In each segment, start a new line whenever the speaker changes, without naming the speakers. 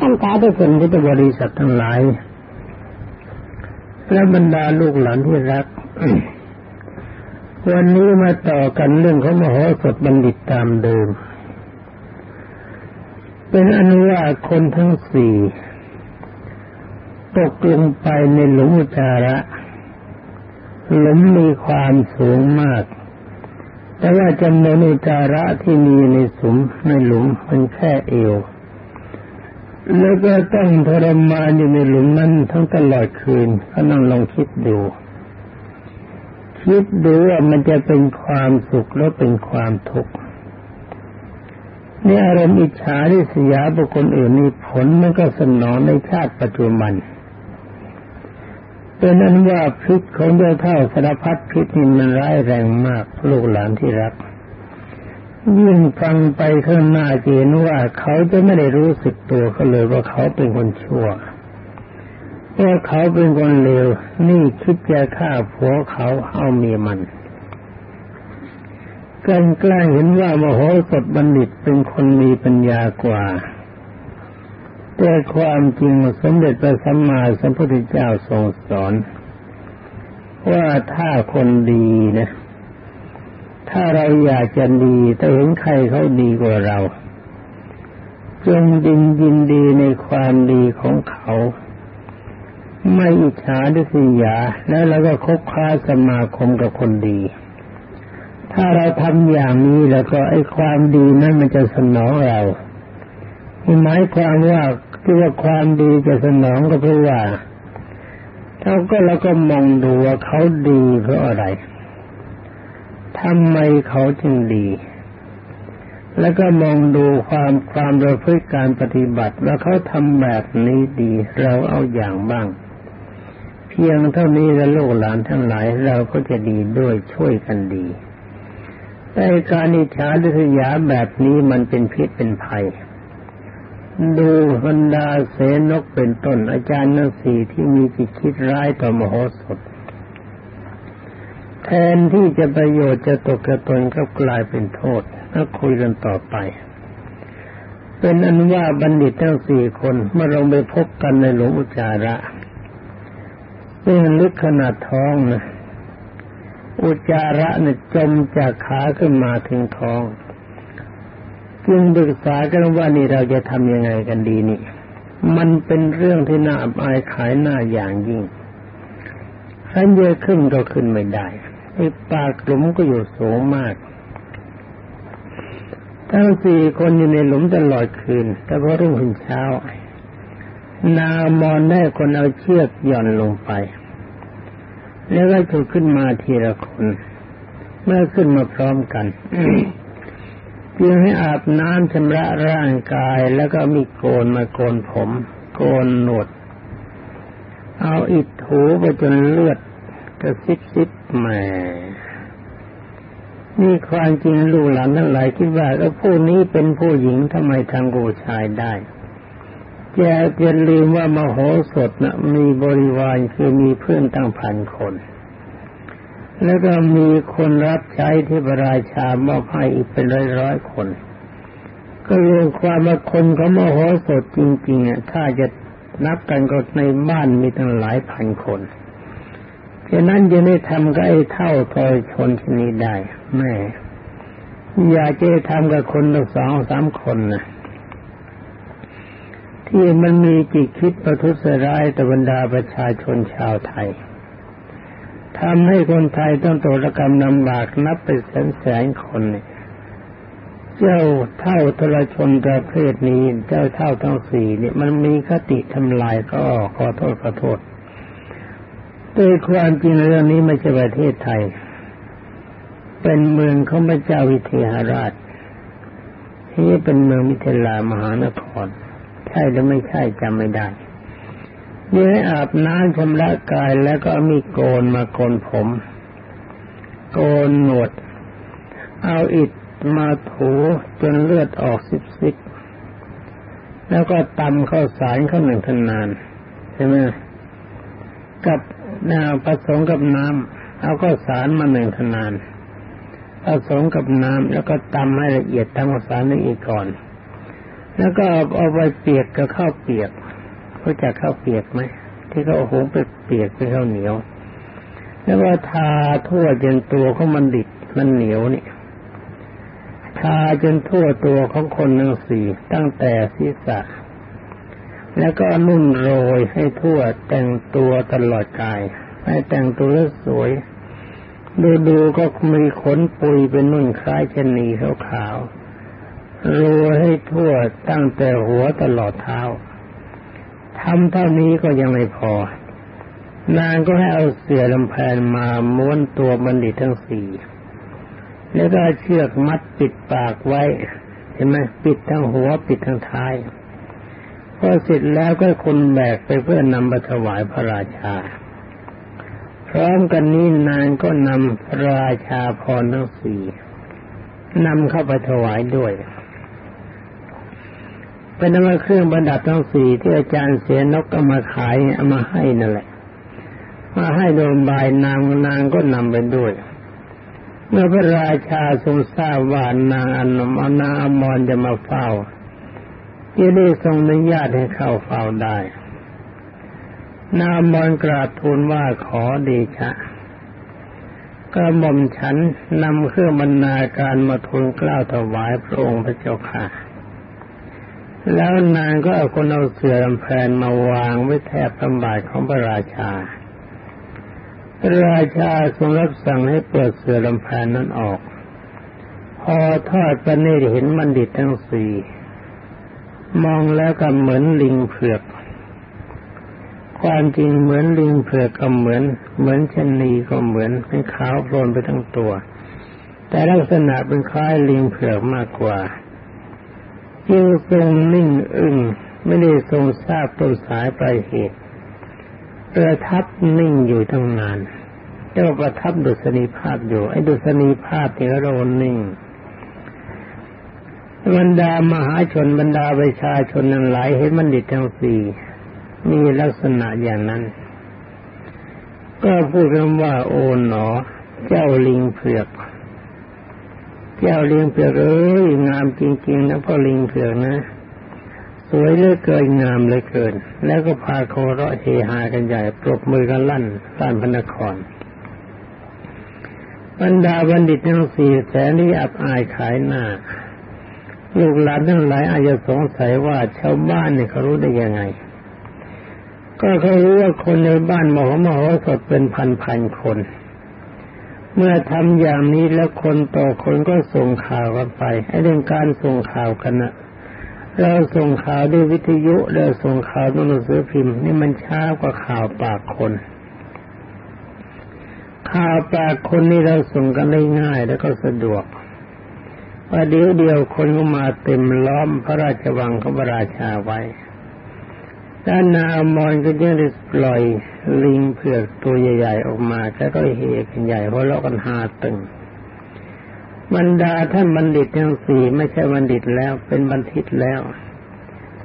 ท่านสาธุชนพุทธบริษัททั้งหลายและบรรดาลูกหลานที่รัก วันนี้มาต่อกันเรื่องของมโหสถบัณฑิตตามเดิม เป็นอนุว่าคนทั้งสี่ตกลงไปในหลุมอุจาระหลุมมีความสูงมาก แต่ว่าจำนวนอุจาระที่มีในสุมในหลุมมันแค่เอว แล้วก็ต้องทรมานอยู่ในหลุมนั้นทั้งตลอดคืนก็นั่งลองคิดดู คิดดูว่ามันจะเป็นความสุขแล้วเป็นความทุกข์นี่อารมณ์อิจฉาริษยาบุคคลอื่นนี่ผลมันก็สนองในชาติปัจจุบันเป็นนั้นว่าพิษของเดือเท่าสารพัดพิษนี่มันร้ายแรงมากลูกหลานที่รัก ยิ่งฟังไปข้างหน้าเห็นว่าเขาจะไม่ได้รู้สึกตัวเขาเลยว่าเขาเป็นคนชั่วว่าเขาเป็นคนเลวนี่คิดจะฆ่าผัวเขาเอาเมียมันกันกล้าเห็นว่ามโหสถบัณฑิตเป็นคนมีปัญญากว่า แต่ความจริงสมเด็จพระสัมมาสัมพุทธเจ้าทรงสอน ว่าถ้าคนดีนะ ถ้าเราอยากจะดีแต่เห็นใครเขาดีกว่าเราจงดินยินดีในความดีของเขา ไม่อิจฉาดิสยา แล้วเราก็คบค้าสมาคมกับคนดี ถ้าเราทำอย่างนี้แล้วก็ไอ้ความดีนั้นมันจะสนองเราหมายความว่าที่ว่าความดีจะสนองก็เพราะว่าเราก็เราก็มองดูว่าเขาดีเพราะอะไร ทำไมเขาจึงดี แล้วก็มองดูความความประพฤติการปฏิบัติว่าเขาทำแบบนี้ดี เราเอาอย่างบ้าง เพียงเท่านี้แล้วลูกหลานทั้งหลายเราก็จะดีด้วยช่วยกันดีแต่การอิจฉาดิษยาแบบนี้มันเป็นพิษเป็นภัย ดูบรรดาเสนกเป็นต้นอาจารย์นักสีที่มีจิตคิดร้ายต่อมโหสถ แทนที่จะประโยชน์จะตกกระตนก็กลายเป็นโทษถ้าคุยกันต่อไป เป็นอันว่าบัณฑิตทั้งสี่คนเมื่อลงไปพบกันในหลวงอุจาระซึ่งลึกขนาดท้องนะอุจาระเนี่ยจมจากขาขึ้นมาถึงท้อง จึงปรึกษากันว่านี่เราจะทำยังไงกันดีนี่ มันเป็นเรื่องที่น่าอับอายขายหน้าอย่างยิ่งขันเยอะขึ้นก็ขึ้นไม่ได้ ไอ้ปากหลุมก็อยู่สูงมาก ทั้งสี่คนอยู่ในหลุมตลอดคืน แต่พอรุ่งขึ้นเช้า นามอนได้คนเอาเชือกหย่อนลงไป แล้วก็ถูกขึ้นมาทีละคน เมื่อขึ้นมาพร้อมกันจึงให้อาบน้ำชำระร่างกายแล้วก็มีโกนมาโกนผม โกนหนวด เอาอิดถูไปจนเลือด กระซิบซิบแหมนี่ความจริงลูกหลานทั้งหลายคิดว่าแล้วผู้นี้เป็นผู้หญิงทำไมทางกูชายได้แกจะลืมว่ามโหสถนะมีบริวารคือมีเพื่อนตั้งพันคน แล้วก็มีคนรับใช้ที่พระราชามอบให้อีกเป็นร้อยร้อยคน ก็เรื่องความว่าคนเขาโมโหสดจริงๆอะถ้าจะนับกันก็ในบ้านมีตั้งหลายพันคน ฉะนั้นจะได้ทำกับไอ้เท่าทอยชนชนี้ได้แม่อยากจะทำกับคนสองสามคนนะที่มันมีจิตคิดประทุษร้ายต่บรรดาประชาชนชาวไทยทำให้คนไทยต้องตกระกรรมลำบากนับไปแสนแสนคนเนี่ยเจ้าเท่าทรชนประเภทนี้ เจ้าเท่าทั้งสี่เนี่ยมันมีคติทำลายก็ขอโทษขอโทษ โดยความจริงเรื่องนี้ไม่ใช่ประเทศไทย เป็นเมืองของพระเจ้าวิเทหราชที่เป็นเมืองมิถิลามหานคร ใช่หรือไม่ใช่จำไม่ได้นี่ให้อาบน้ำชำระกายแล้วก็มีโกนมาโกนผม โกนหนวด เอาอิฐมาถูจนเลือดออกซิบซิบแล้วก็ตำข้าวสารข้าวหนึ่งทนาน ใช่ไหมกับ นาผสมกับน้ำเอาข้าวสารมาหนึ่งทนานผสมกับน้ำแล้วก็ตำให้ละเอียดทำข้าวสารละเอียดก่อน แล้วก็เอาไปเปียกกับข้าวเปียกรู้จักข้าวเปียกไหมที่เขาหุงไปเปียกเป็นข้าวเหนียว แล้วก็ทาทั่วจนตัวของมันดิดมันเหนียวนี่ทาจนทั่วตัวของคนทั้งสี่ตั้งแต่ศีรษะ แล้วก็นุ่นโรยให้ทั่วแต่งตัวตลอดกายให้แต่งตัวสวย ดูดูก็มีขนปุยเป็นนุ่นคล้ายชนีขาวๆโรยให้ทั่วตั้งแต่หัวตลอดเท้าทำเท่านี้ก็ยังไม่พอ นางก็ให้เอาเสือลำแพนมาม้วนตัวบัณฑิตทั้งสี่แล้วก็เชือกมัดปิดปากไว้ เห็นไหมปิดทั้งหัวปิดทั้งท้าย พอเสร็จแล้วก็คนแบกไปเพื่อนำไปถวายพระราชา พร้อมกันนี้นางก็นำพระราชาพรทั้งสี่นำเข้าไปถวายด้วยเป็นนำเครื่องประดับทั้งสี่ที่อาจารย์เสียนกเอามาขายเอามาให้นั่นแหละมาให้โดนบายนางนางก็นำไปด้วย เมื่อพระราชาทรงทราบว่านางอนมนางอมรจะมาเฝ้า จะได้ทรงอนุญาตให้เข้าเฝ้าได้ นางอมรกราบทูลว่าขอเดชะกระหม่อมฉันนำเครื่องบรรณาการมาทูลกล้าวถวายพระองค์พระเจ้าค่ะ แล้วนางก็เอาคนเอาเสื่อลำแพนมาวางไว้แทบพระบาทของพระราชา พระราชาทรงรับสั่งให้เปิดเสือลำพนนั้นออก พอทอดประเนตรเห็นบัณฑิตทั้งสี่ มองแล้วก็เหมือนลิงเผือก ความจริงเหมือนลิงเผือกก็เหมือน เหมือนชนีก็เหมือนเป็นขาวโพลนไปทั้งตัว แต่ลักษณะเป็นคล้ายลิงเผือกมากกว่าจึงทรงนิ่งอึ้งไม่ได้ทรงทราบต้นสายปลายเหตุประทับนิ่งอยู่ตั้งนานเจ้าประทับดุษณีภาพอยู่ไอ้ดุษณีภาพที่เรานิ่ง บรรดามหาชนบรรดาประชาชนนั้นหลายเห็นมันดิตทั้งสี่มีลักษณะอย่างนั้น ก็พูดกันว่าโอ๋หนอ เจ้าลิงเผือก เจ้าลิงเผือกเอ้ยงามจริงๆนะพ่อลิงเผือกนะ สวยเลือเกินงามเลยเกิน แล้วก็พาโคเราะเฮฮากันใหญ่ปรบมือกันลั่นลั่นพนครบรรดาบัณฑิตทั้งสี่แสนที่อับอายขายหน้า ลูกหลานทั้งหลายอาจจะสงสัยว่าชาวบ้านเนี่ยเขารู้ได้ยังไง ก็เขารู้ว่าคนในบ้านมโหมโหสดเป็นพันพันคน เมื่อทำอย่างนี้แล้วคนต่อคนก็ส่งข่าวกันไปไอ้เรื่องการส่งข่าวกันนะเราส่งข่าวด้วยวิทยุเราส่งข่าวด้วยหนังสือพิมพ์ นี่มันช้ากว่าข่าวปากคน ข่าวปากคนนี่เราส่งกันได้ง่ายแล้วก็สะดวก ว่าเดี๋ยวเดียวคนก็มาเต็มล้อมพระราชวังของพระราชาไว้ด้านนาอมรก็ยังได้ปล่อยลิงเผือกตัวใหญ่ๆออกมาแล้วก็เฮกันใหญ่เพราะเรากันหาตึงบรรดาท่านบัณฑิตทั้งสี่ไม่ใช่บัณฑิตแล้วเป็นบัณฑิตแล้ว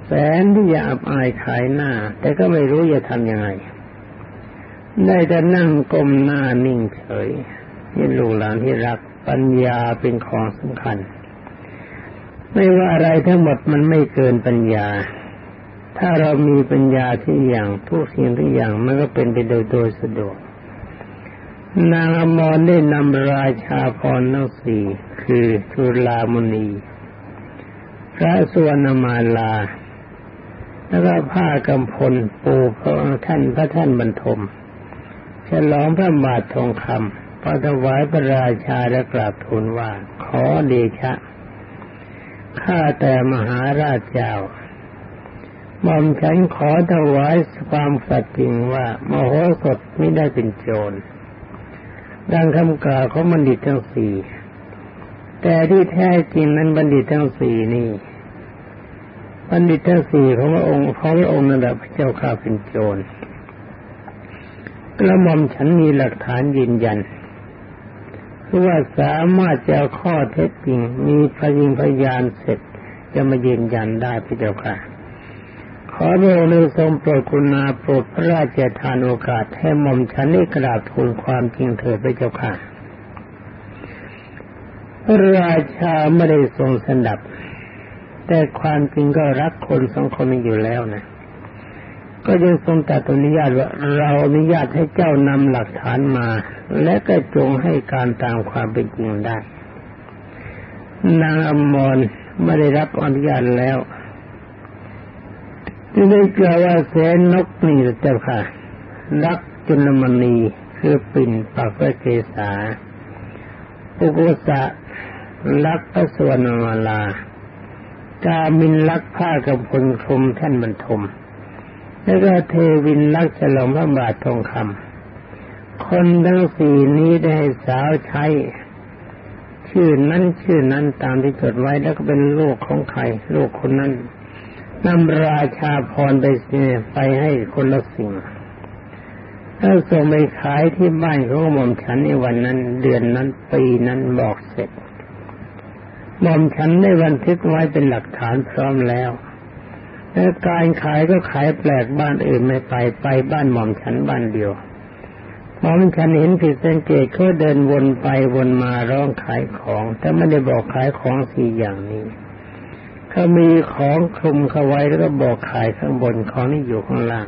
แสนที่จะอับอายขายหน้า แต่ก็ไม่รู้จะทำยังไง ได้แต่นั่งก้มหน้านิ่งเฉยนี่ลูกหลานที่รักปัญญาเป็นของสำคัญ ไม่ว่าอะไรทั้งหมดมันไม่เกินปัญญา ถ้าเรามีปัญญาที่อย่างทุกสิ่งทุกอย่างมันก็เป็นไปโดยโดยสะดวก นางอมรได้นำราชาพรทั้งสี่คือจุลามุนีพระสวนมาลา แล้วก็ผ้ากำพลปูพระท่านพระท่านบรรทมฉลองพระบาททองคำพระถวายพระราชาและกราบทูลว่า ขอเดชะ ข้าแต่มหาราชเจ้าหม่อมฉันขอถวายความสัตย์จริงว่ามโหสถไม่ได้เป็นโจร ดังคำกล่าวของบัณฑิตทั้งสี่ แต่ที่แท้จริงนั้นบัณฑิตทั้งสี่นี่บัณฑิตทั้งสี่ของพระองค์ของพระองค์นั่นแหละพระเจ้าข้าเป็นโจรกระหม่อมฉันมีหลักฐานยืนยัน คือว่าสามารถจะข้อเท็จจริง มีพยิงพยานเสร็จ จะมายืนยันได้พระเจ้าค่ะ ขอพระองค์ทรงโปรดกุณาโปรดพระราชทานโอกาสให้หม่อมฉันได้กราบทูลความจริงเถิดพระเจ้าค่ะพระราชาไม่ได้ทรงสนับ แต่ความจริงก็รักคนสองคนนี้อยู่แล้วนะ ก็ยังทรงตัดอนุญาตว่าเราอนุญาตให้เจ้านำหลักฐานมา และก็จงให้การตามความเป็นจริงได้ นางอมรไม่ได้รับอนุญาตแล้วจึงได้กล่าวว่าแสนนกนี่เจ้าค่ะ รักจุลมณีคือปิ่นปากพระเกศาปุกุสะรักพระสวรรณมาลากามินรักผ้ากับพลคมท่านบรรทม แล้วก็เทวินรักฉลองพระบาททองคำคนทั้งสี่นี้ได้สาวใช้ชื่อนั้นชื่อนั้นตามที่จดไว้แล้วก็เป็นลูกของใครลูกคนนั้นนำราชาพรไปเสียไปให้คนละสิ่งถ้าส่งไปขายที่บ้านของหม่อมฉันในวันนั้น เดือนนั้นปีนั้นบอกเสร็จหม่อมฉันได้บันทึกไว้เป็นหลักฐานพร้อมแล้ว และการขายก็ขายแปลกบ้านอื่นไม่ไปไปบ้านหม่อมฉันบ้านเดียวหม่อมฉันเห็นผิดสังเกตเขาเดินวนไปวนมาร้องขายของ แต่ไม่ได้บอกขายของสี่อย่างนี้เขามีของคลุมเขาไว้แล้วก็บอกขายข้างบนของนี่อยู่ข้างล่าง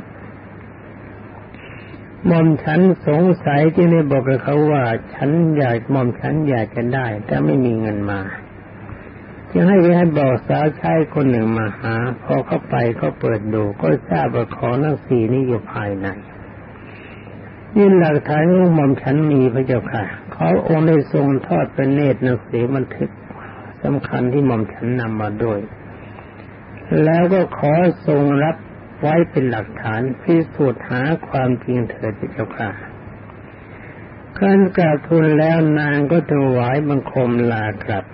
หม่อมฉันสงสัยที่ได้บอกกับเขาว่า ฉันอยากหม่อมฉันอยากจะได้ แต่ไม่มีเงินมา จึงให้ไปให้บอกสาวใช้คนหนึ่งมาหา พอเข้าไปก็เปิดดู ก็ทราบว่าของทั้งสี่นี้อยู่ภายในนี่หลักฐานของหม่อมฉันมีพระเจ้าค่ะ เขาองค์ได้ทรงทอดเป็นเนตรหนังสือบันทึกสำคัญที่หม่อมฉันนำมาด้วย แล้วก็ขอทรงรับไว้เป็นหลักฐานพิสูจน์หาความจริงเถิดพระเจ้าค่ะการกราบทูลแล้วนางก็ถวายบังคมลากลับ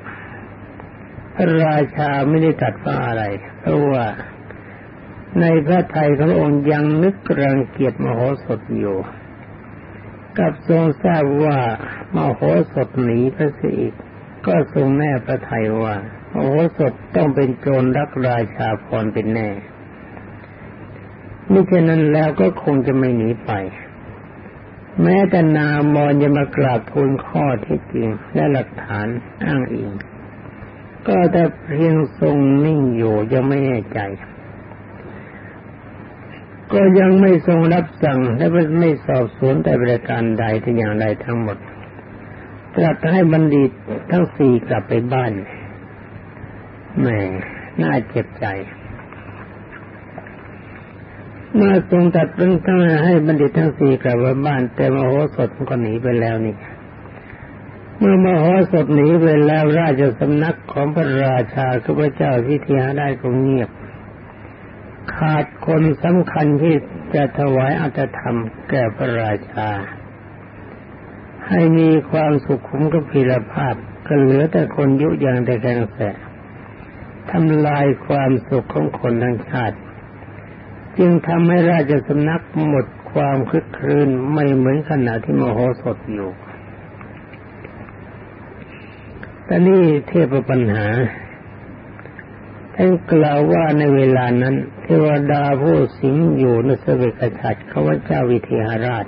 ระราชาไม่ได้ตัดว่าอะไร เพราะว่าในพระไทยขององค์ยังนึกรังเกียจมโหสถอยู่กับทรงทราบว่ามโหสถหนีพระสิอีกก็ทรงแน่พระไทยว่ามโหสถต้องเป็นโจรรักราชาพรเป็นแน่มิฉะนั้นแล้วก็คงจะไม่หนีไป แม้แต่นามอนจะมากราบทูลข้อที่จริงและหลักฐานอ้างอิง ก็แต่เพียงทรงนิ่งอยู่ยังไม่แน่ใจ ก็ยังไม่ทรงรับสั่งและไม่สอบสวนแต่ประการใดที่อย่างใดทั้งหมดตรัสให้บัณฑิตทั้งสี่กลับไปบ้านแหมน่าเจ็บใจเมื่อทรงตัดเป็นทั้งให้บัณฑิตทั้งสี่กลับบ้าน แต่มโหสถก็หนีไปแล้วนี่ เมื่อมโหสถหนีไปแล้วราชสำนักของพระราชาคือพระเจ้าพิธีหาได้ก็เงียบ ขาดคนสำคัญที่จะถวายอัตธรรมแก่พระราชา ให้มีความสุขขุมกับพิรภาพก็เหลือแต่คนยุยงแต่แกงแสทำลายความสุขของคนทั้งชาติ จึงทำให้ราชสำนักหมดความคึกคืนไม่เหมือนขณะที่มโหสถอยู่ แต่นี่เทพปัญหาท่านกล่าวว่าในเวลานั้น เทวดาผู้สิงอยู่ในสเวกชัดเขาว่าเจ้าวิเทหราช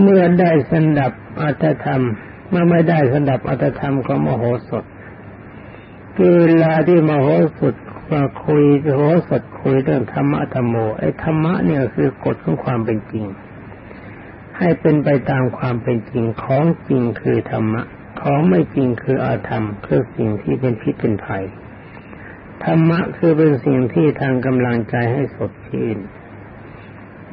เมื่อได้สันดับอัตธรรม เมื่อไม่ได้สันดับอัตธรรมของมโหสถคือเวลาที่มโหสถมาคุยโหสดคุยเรื่องธรรมะธรรมโมไอ้ธรรมะเนี่ยคือกฎของความเป็นจริง ให้เป็นไปตามความเป็นจริงของจริงคือธรรมะ ของไม่จริงคืออาธรรมคือสิ่งที่เป็นพิษเป็นภัยธรรมะคือเป็นสิ่งที่ทางกำลังใจให้สดชื่น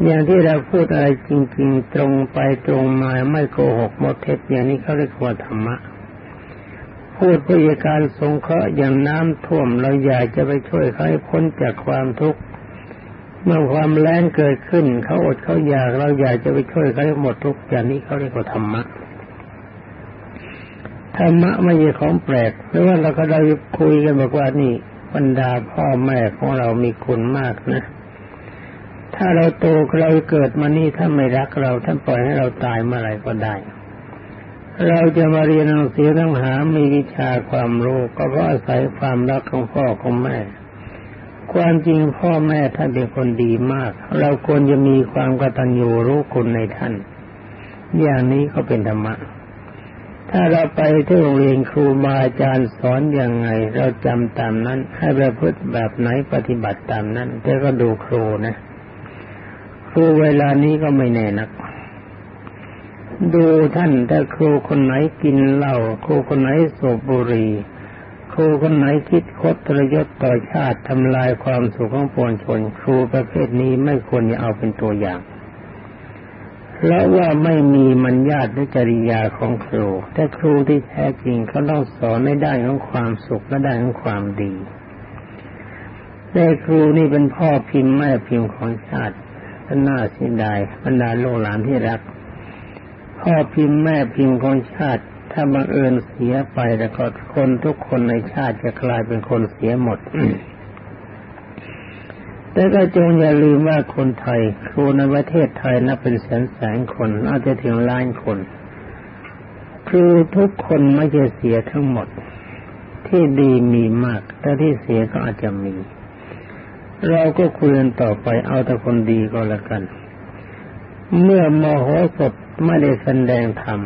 อย่างที่เราพูดอะไรจริง ๆ ตรงไปตรงมาไม่โกหกหมดเท็จอย่างนี้เขาเรียกว่าธรรมะพูดเพื่อการสงเคราะห์อย่างน้ำท่วมเราอยากจะไปช่วยเขาให้พ้นจากความทุกข์เมื่อความแรงเกิดขึ้นเขาอดเขาอยากเราอยากจะไปช่วยเขาให้หมดทุกข์อย่างนี้เขาเรียกว่าธรรมะ ธรรมะไม่ใช่ของแปลกเพราะว่าเราก็ได้คุยกันบอกว่านี่บรรดาพ่อแม่ของเรามีคุณมากนะ ถ้าเราโตเราเกิดมานี่ถ้าไม่รักเราท่านปล่อยให้เราตายเมื่อไรก็ได้ เราจะมาเรียนหนังสือทั้งหามีวิชาความรู้ก็เพราะอาศัยความรักของพ่อของแม่ ความจริงพ่อแม่ท่านเป็นคนดีมาก เราควรจะมีความกตัญญูรู้คุณในท่าน อย่างนี้ก็เป็นธรรมะ ถ้าเราไปที่โรงเรียนครูบาอาจารย์สอนอย่างไง เราจำตามนั้น ให้ประพฤติแบบไหนปฏิบัติตามนั้น แต่ก็ดูครูนะครูเวลานี้ก็ไม่แน่นัก ดูท่านถ้าครูคนไหนกินเหล้าครูคนไหนสูบบุหรี่ครูคนไหนคิดคดทรยศต่อชาติทำลายความสุขของปวงชน ครูประเภทนี้ไม่ควรจะเอาเป็นตัวอย่าง เพราะว่าไม่มีมัญญาติในจริยาของครู แต่ครูที่แท้จริงเขาต้องสอนในด้านของความสุขและด้านของความดีแต่ครูนี่เป็นพ่อพิมพ์แม่พิมพ์ของชาติน่าเสียดายบรรดาโลกหลานที่รัก พ่อพิมพ์แม่พิมพ์ของชาติ ถ้าบังเอิญเสียไปแล้วก็คนทุกคนในชาติจะกลายเป็นคนเสียหมด แต่ก็จงอย่าลืมว่าคนไทยครูในประเทศไทยนับเป็นแสนแสนคนอาจจะถึงล้านคนครูทุกคนไม่ใช่เสียทั้งหมด ที่ดีมีมาก แต่ที่เสียก็อาจจะมี เราก็คุยกันต่อไปเอาแต่คนดีก็แล้วกัน เมื่อมโหสถไม่ได้แสดงธรรม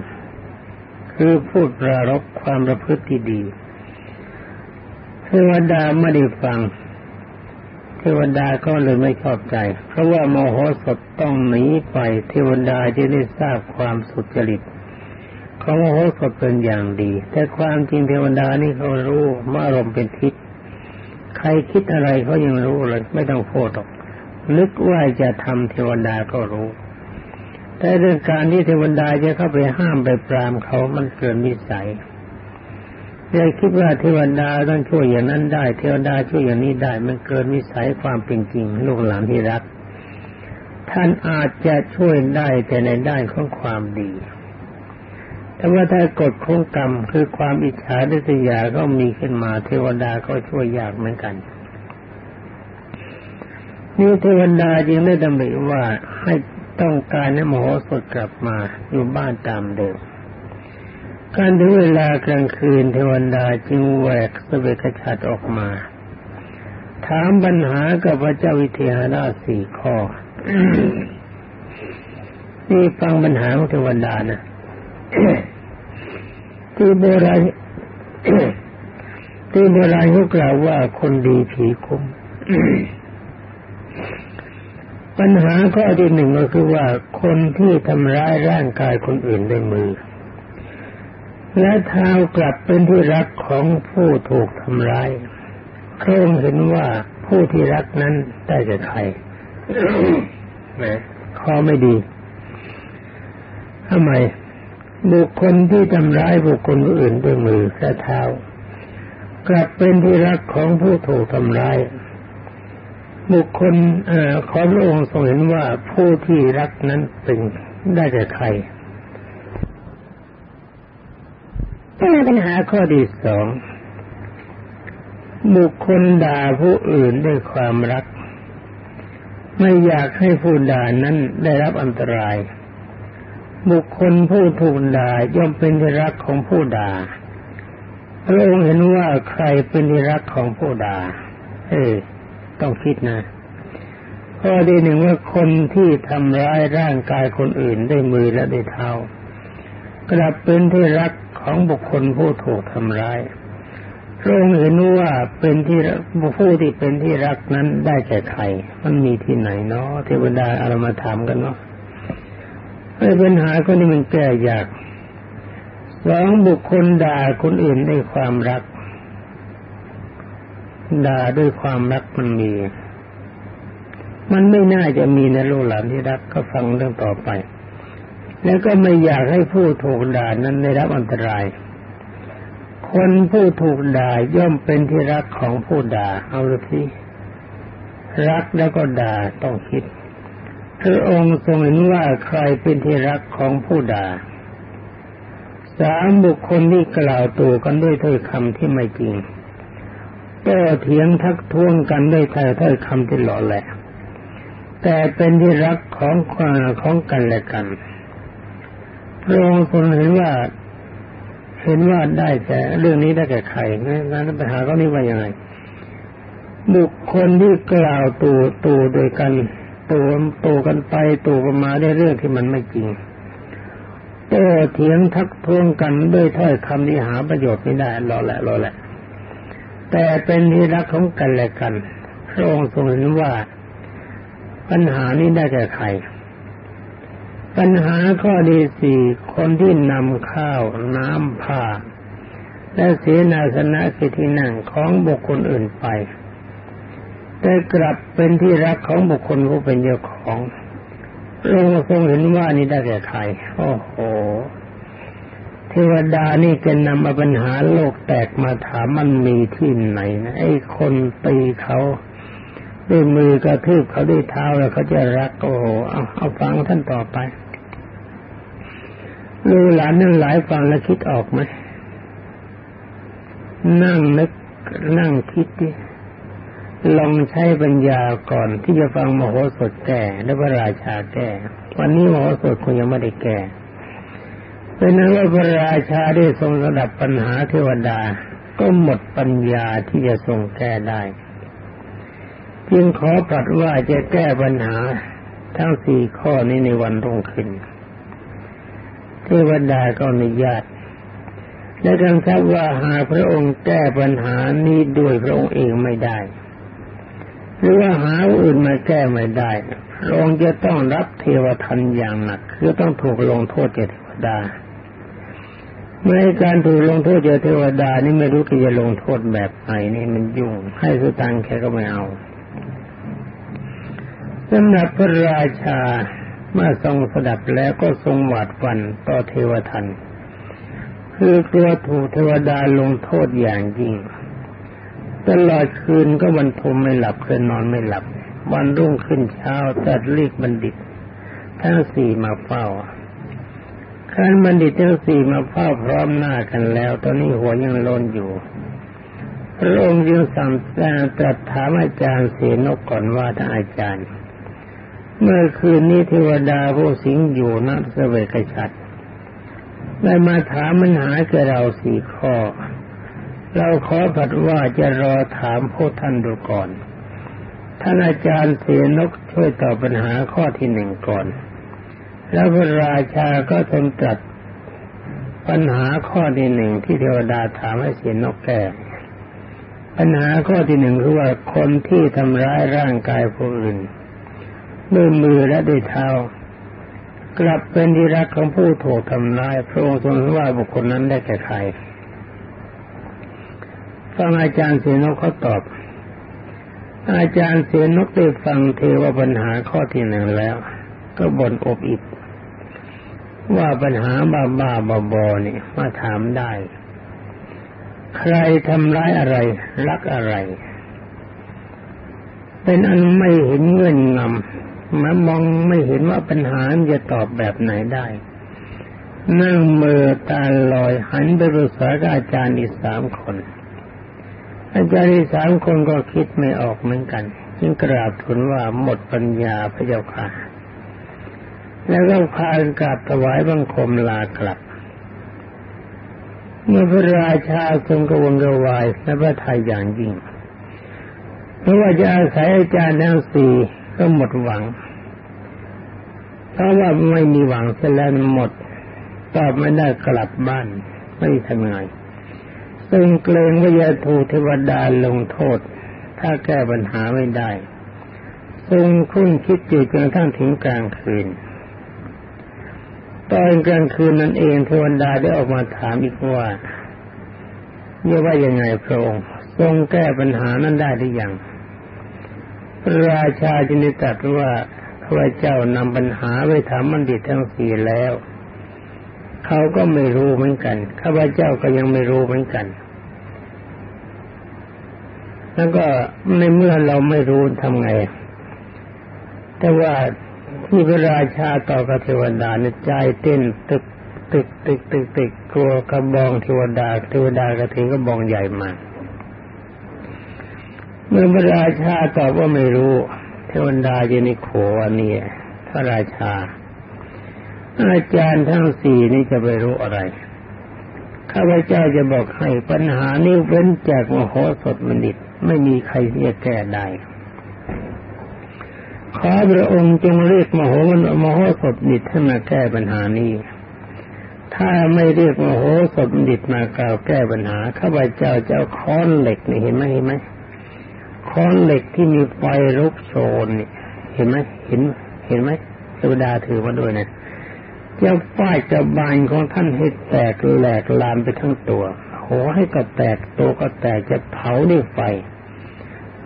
คือพูดระรบความประพฤติดีเทวดาไม่ได้ฟัง เทวดาก็เลยไม่ชอบใจ เพราะว่าโมโหสถต้องหนีไปเทวดาจะได้ทราบความสุจริตเขาโมโหสถเป็นอย่างดี แต่ความจริงเทวดานี่เขารู้ว่ารมเป็นทิศใครคิดอะไรเขายังรู้เลย ไม่ต้องพูดหรอกนึกว่าจะทำเทวดาก็รู้ แต่เรื่องการที่เทวดาจะเข้าไปห้ามไปปรามเขามันเกินวิสัย อย่าคิดว่าเทวดาต้องช่วยอย่างนั้นได้ เทวดาช่วยอย่างนี้ได้มันเกินวิสัยความเป็นจริงลูกหลานที่รัก ท่านอาจจะช่วยได้แต่ในด้านของความดี แต่ว่าถ้ากฎของกรรมคือความอิจฉาดิษยาก็มีขึ้นมา เทวดาก็ช่วยยากเหมือนกันนี่เทวดาจึงได้ดำริว่าให้ต้องการให้มโหสถกลับมาอยู่บ้านตามเดิม การถึงเวลากลางคืนเทวันดาจึงแหวกสเวกชัดออกมา ถามปัญหากับพระเจ้าวิเทหราชสี่ข้อ นี่ฟังปัญหาของเทวดานะที่โบราณที่โบราณเขากล่าวว่าคนดีผีคุ้มปัญหาข้อที่หนึ่งก็คือว่าคนที่ทำร้ายร่างกายคนอื่นด้วยมือ และเท้ากลับเป็นที่รักของผู้ถูกทำร้ายเคร่งเห็นว่าผู้ที่รักนั้นได้จะใครนะข้อไม่ดีทำไม บุคคลที่ทำร้ายบุคคลอื่นด้วยมือและเท้า กลับเป็นที่รักของผู้ถูกทำร้าย บุคคลอขอพระองค์ทรงเห็นว่าผู้ที่รักนั้นเป็นได้แต่ใคร ปัญหาข้อที่สองบุคคลด่าผู้อื่นด้วยความรัก ไม่อยากให้ผู้ด่านั้นได้รับอันตราย บุคคลผู้ถูกด่าย่อมเป็นที่รักของผู้ด่าพระองค์เห็นว่าใครเป็นที่รักของผู้ด่า เออต้องคิดนะข้อที่หนึ่งว่าคนที่ทำร้ายร่างกายคนอื่นด้วยมือและด้วยเท้ากลับเป็นที่รัก ของบุคคลผู้ถูกทำร้ายพระองค์เห็นว่าเป็นที่ผู้ที่เป็นที่รักนั้นได้แก่ใคร มันมีที่ไหนเนาะเทวดาเอามาถามกันเนาะไอ้ปัญหาคนนี้มันแก้ยากสองบุคคลด่าคนอื่นด้วยความรัก ด่าด้วยความรักมันมี มันไม่น่าจะมีในโลกหลานที่รักก็ฟังเรื่องต่อไป แล้วก็ไม่อยากให้ผู้ถูกด่านั้นได้รับอันตราย คนผู้ถูกด่าย่อมเป็นที่รักของผู้ด่า เอาละที่รักแล้วก็ด่าต้องคิดคือองค์ทรงเห็นว่าใครเป็นที่รักของผู้ด่า สามบุคคลที่กล่าวตัวกันด้วยถ้อยคำที่ไม่จริงโต้เถียงทักท้วงกันด้วยถ้อยถ้อยคำที่หล่อแหละ แต่เป็นที่รักของความของกันและกัน พระองค์ทรงเห็นว่า เห็นว่าได้แต่เรื่องนี้ได้แก่ใครงั้นปัญหาเขานี่ว่ายังไง บุคคลที่กล่าวตูตูโดยกันตูตูกันไปตูกันมาได้เรื่องที่มันไม่จริงโต้เถียงทักท้วงกันด้วยถ้อยคำที่หาประโยชน์ไม่ได้รอแหละรอแหละ แต่เป็นที่รักของกันและกันพระองค์ทรงเห็นว่า ปัญหานี้ได้แก่ใคร ปัญหาข้อดีสี่คนที่นำข้าวน้ำผ้าและเสนาสนะคือที่นั่งของบุคคลอื่นไป แต่กลับเป็นที่รักของบุคคลผู้เป็นเจ้าของพระองค์ทรงเห็นว่านี่ได้แก่ใครโอ้โห เทวดานี่จะนำมาปัญหาโลกแตกมาถามมันมีที่ไหนนะไอ้คนตีเขา ด้วยมือกระทืบเขาด้วยเท้าแล้วเขาจะรักโอ้โหเอาเอาฟังท่านต่อไปลูกหลานนั่งหลายฟังแล้วคิดออกไหมนั่งนึกนั่งคิดดิลองใช้ปัญญาก่อนที่จะฟังมโหสถแก่และพระราชาแก่วันนี้มโหสถคงยังไม่ได้แก่เป็นนั้นว่าพระราชาได้ทรงระดับปัญหาเทวดา ก็หมดปัญญาที่จะทรงแก้ได้ จึงขอปรัสว่าจะแก้ปัญหาทั้งสี่ข้อนี้ในวันรุ่งขึ้นเทวดาก็อนุญาตและกำชับว่าหากพระองค์แก้ปัญหานี้ด้วยพระองค์เองไม่ได้ หรือว่าหาอื่นมาแก้ไม่ได้พระองค์จะต้องรับเทวทันอย่างหนักคือต้องถูกลงโทษเจเทวดาเมื่อการถูกลงโทษเจเทวดานี่ไม่รู้จะลงโทษแบบไหนนี่มันยุ่ง ให้สุตังแค่ก็ไม่เอา สำหรับพระราชาเมื่อทรงสดับแล้วก็ทรงหวาดวันต่อเทวทันคือกลัวถูกเทวดาลงโทษอย่างยิ่งตลอดคืนก็วันทมไม่หลับคืนนอนไม่หลับ วันรุ่งขึ้นเช้าจัดเรียกบัณฑิต ทั้งสี่มาเฝ้าขันบัณฑิตทั้งสี่มาเฝ้าพร้อมหน้ากันแล้ว ตอนนี้หัวยังโลนอยู่พระองค์จึงสั่งตรัสถามอาจารย์เสนกก่อนว่าท่านอาจารย์ เมื่อคืนนี้เทวดาผู้สิงอยู่นักเสวกชัดได้มาถามมันหาแก่เราสี่ข้อ เราขอผัดว่าจะรอถามพวกท่านดูก่อน ท่านอาจารย์เสนกช่วยตอบปัญหาข้อที่หนึ่งก่อน แล้วพระราชาก็ทรงตรัสปัญหาข้อที่หนึ่งที่เทวดาถามให้เสนกแก้ปัญหาข้อที่หนึ่งคือว่าคนที่ทำร้ายร่างกายผู้อื่น ด้วยมือและด้วยเท้ากลับเป็นที่รักของผู้ถูกทำร้าย พระองค์ทรงว่าบุคคลนั้นได้แก่ใครฟังอาจารย์เสนกเขาตอบ อาจารย์เสนกได้ฟังเทวปัญหาข้อที่หนึ่งแล้ว ก็บ่นอบอิบว่าปัญหาบ้าบ้าบอบอนี่มาถามได้ ใครทำร้ายอะไร รักอะไร เป็นอันไม่เห็นเงื่อนงำ มามองไม่เห็นว่าปัญหาจะตอบแบบไหนได้ นั่งมือตาลอยหันไปปรึกษากับอาจารย์อีกสามคน อาจารย์สามคนก็คิดไม่ออกเหมือนกัน จึงกราบทูลว่าหมดปัญญาพระเจ้าค่ะ แล้วก็พากันกราบถวายบังคมลากลับ เมื่อพระราชาทรงกวนกวายและพระทัยอย่างยิ่งเพราะว่าจะอาศัยอาจารย์ทั้งสี่ ก็หมดหวังเพราะว่าไม่มีหวังเสียแล้วหมดตอบไม่ได้กลับบ้านไม่ทำไงซึ่งเกรงว่าจะถูกเทวดาลงโทษ ถ้าแก้ปัญหาไม่ได้ซึ่งคุ้นคิดอยู่จนกระทั่งถึงกลางคืน ตอนกลางคืนนั้นเองเทวดาได้ออกมาถามอีกว่าเรียกว่ายังไงพระองค์ทรงแก้ปัญหานั้นได้หรือยัง ราชาจึงได้ตรัสว่าข้าพเจ้านำปัญหาไปถามบัณฑิตทั้งสี่แล้ว เขาก็ไม่รู้เหมือนกันข้าพเจ้าก็ยังไม่รู้เหมือนกัน แล้วก็ในเมื่อเราไม่รู้ทำไง แต่ว่าที่พระราชาต่อกเทวดาในใจเต้นตึกตึกตึกตึกตึกกลัวกระบองเทวดาเทวดากระถิงก็บองใหญ่มา เมื่อพระราชาตอบว่าไม่รู้ เทวดาจะนิโขอันนี้พระราชา อาจารย์ทั้งสี่นี้จะไปรู้อะไรข้าพเจ้าจะบอกให้ปัญหานี้เว้นจากมโหสถมนิตไม่มีใครที่จะแก้ได้ขอพระองค์จงเรียกมโหมโหสถนิตให้มาแก้ปัญหานี้ ถ้าไม่เรียกมโหสถบัณฑิตมากล่าวแก้ปัญหาข้าพเจ้าจะค้อนเหล็กนี่เห็นไหมเห็นไหม ค้อนเหล็กที่มีไฟลุกโชนเห็นไหมเห็นเห็นไหมเทวดาถือมาด้วยนะจะฝ้ายกระบาลของท่านให้แตกแหลกลามไปทั้งตัวหัวให้ก็แตกตัวก็แตกจะเผาด้วยไฟ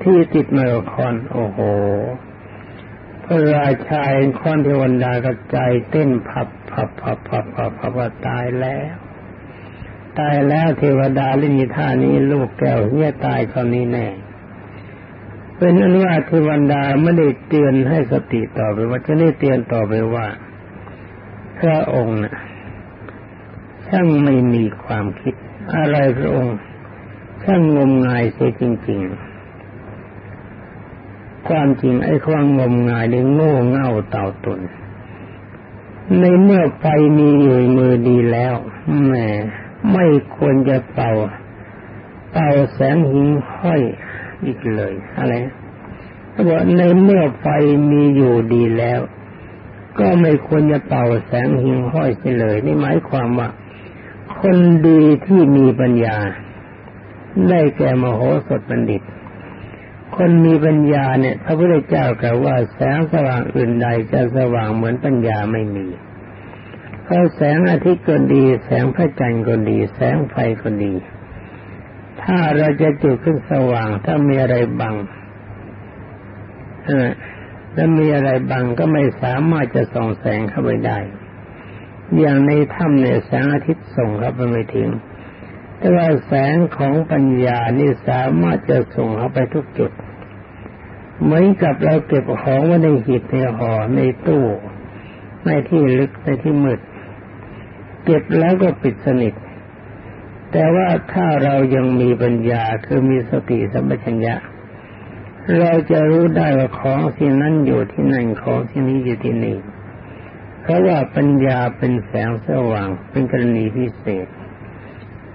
ที่ติดมาคอนโอ้โห พระราชาเองคอนเทวันดากระจายเต้นพับพับพับพับพับพับว่าตายแล้ว ตายแล้วเทวดาเล่นท่านี้ลูกแก้วเนี่ยตายคราวนี้แน่ เป็นอนุว่าเทวันดาไม่ได้เตือนให้สติต่อไปว่าจะได้เตือนต่อไปว่า พระองค์นะช่างไม่มีความคิด อะไรพระองค์ช่างงมงายเสียจริง ๆ ความจริงไอ้ความงมงายนี่โง่เง่าเต่าตุนในเมื่อไฟมีอยู่มือดีแล้วแหมไม่ควรจะเป่า เป่าแสงหิงห้อย อีกเลยอะไรเขาบอกในเมื่อไฟมีอยู่ดีแล้ว ก็ไม่ควรจะเป่าแสงหิงห้อยเสียเลยนี่หมายความว่า คนดีที่มีปัญญา ได้แก่มโหสถบัณฑิต คนมีปัญญาเนี่ยพระพุทธเจ้ากล่าวว่าแสงสว่างอื่นใดจะสว่างเหมือนปัญญาไม่มีเพราะแสงอาทิตย์ก็ดี แสงพระจันทร์ก็ดี แสงไฟก็ดี ถ้าเราจะจุดขึ้นสว่าง ถ้ามีอะไรบังแล้วมีอะไรบังก็ไม่สามารถจะส่องแสงเข้าไปได้ อย่างในถ้ำเนี่ยแสงอาทิตย์ส่งเข้าไปไม่ถึง แต่ว่าแสงของปัญญานี่สามารถจะส่งเข้าไปทุกจุด เหมือนกับเราเก็บของไว้ในหีบในห่อในตู้ในที่ลึกในที่มืด เก็บแล้วก็ปิดสนิท แต่ว่าถ้าเรายังมีปัญญาคือมีสติสัมปชัญญะ เราจะรู้ได้ว่าของสิ่งนั้นอยู่ที่นั่นของสิ่งนี้อยู่ที่นี่เพราะว่าปัญญาเป็นแสงสว่างเป็นกรณีพิเศษ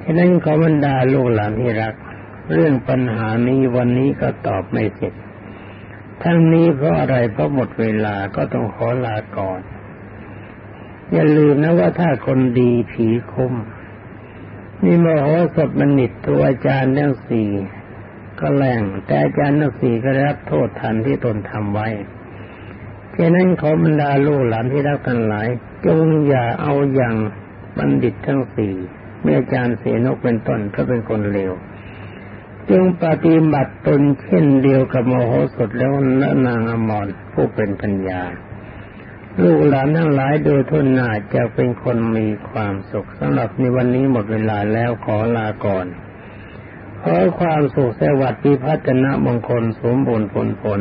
ฉะนั้นขอบรรดาลูกหลานที่รัก เรื่องปัญหานี้วันนี้ก็ตอบไม่เสร็จทั้งนี้เพราะอะไรเพราะหมดเวลาก็ต้องขอลาก่อน อย่าลืมนะว่าถ้าคนดีผีคุ้ม นี่มโหสถบัณฑิตตัวอาจารย์ทั้งสี่ก็แรงแต่อาจารย์ทั้งสี่ก็รับโทษทันที่ตนทำไว้ฉะนั้นขอบรรดาลูกหลานที่รักกันหลาย จงอย่าเอาอย่างบัณฑิตทั้งสี่เมื่ออาจารย์เสนกเป็นต้นก็เป็นคนเลวจงปฏิบัติตนเช่นเดียวกับโมโหสดแล้วนางอมรผู้เป็นปัญญา ลูกหลานทั้งหลายโดยทุนหนาจะเป็นคนมีความสุขสำหรับในวันนี้หมดเวลาแล้วขอลาก่อน ขอความสุขสวัสดิ์พิพัฒนมงคลสมบูรณ์ผลผล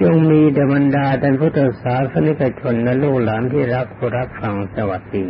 จงมีเดบันดาท่านพุทธศาสนิกชนและลูกหลานที่รักรับฟังสวัสดี